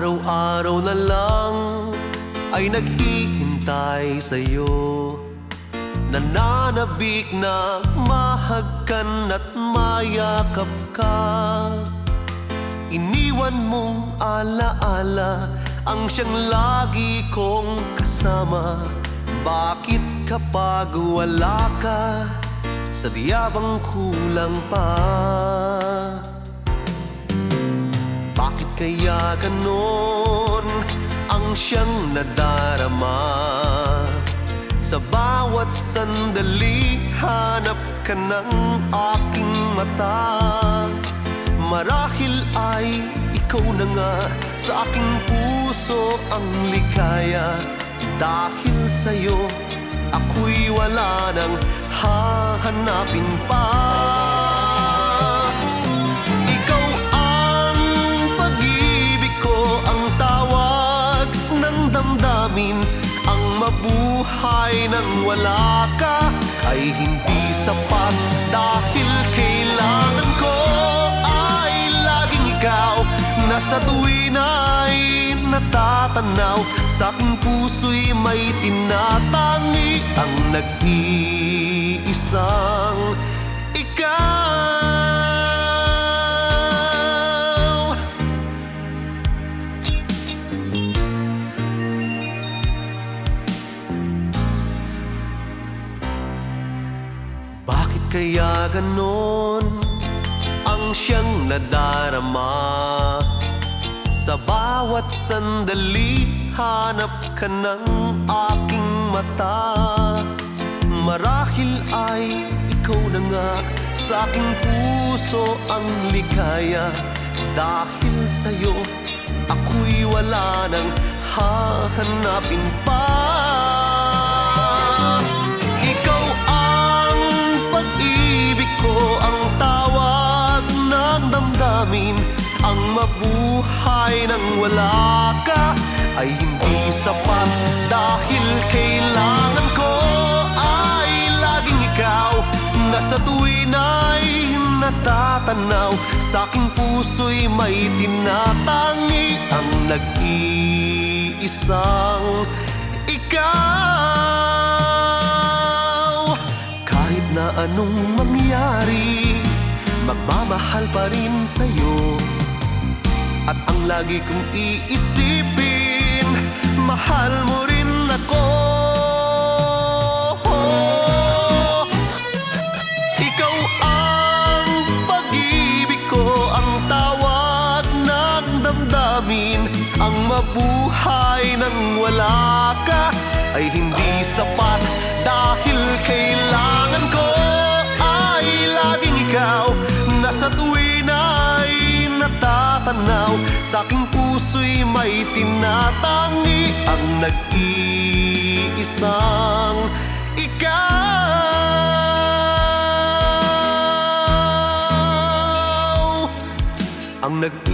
na lang ay naghihintay sa'yo. Nananabik na mahagkan at mayakap ka. Iniwan mong alaala ang siyang lagi kong kasama. Bakit kapag wala ka, sadya bang kulang pa? Kaya ganon ang siyang nadarama? Sa bawat sandali, hanap ka ng aking mata. Marahil ay ikaw na nga sa aking puso ang likaya Dahil sa'yo, ako'y wala nang hahanapin pa damdamin Ang mabuhay nang wala ka ay hindi sapat. Dahil kailangan ko ay laging ikaw. Na sa tuwin ay natatanaw. Sa aking puso'y may tinatangi Ang nag-iisang kaya ganon ang siyang nadarama? Sa bawat sandali, hanap ka ng aking mata. Marahil ay ikaw na nga sa aking puso ang likaya Dahil sa'yo, ako'y wala nang hahanapin pa mabuhay nang wala ka ay hindi sapat. Dahil kailangan ko ay laging ikaw. Na sa tuwin ay natatanaw. Sa aking puso'y may tinatangi Ang nag-iisang ikaw. Kahit na anong mangyari Magmamahal pa rin sa'yo lagi kong iisipin. Mahal mo rin ako. Ikaw ang pag-ibig ko Ang tawag ng damdamin. Ang mabuhay nang wala ka Ay hindi sapat. Dahil kailangan ko Ay laging ikaw. Na sa tuwin ay natatanaw Sa aking puso'y may tinatangi Ang nag-iisang ikaw. Ang nag-iisang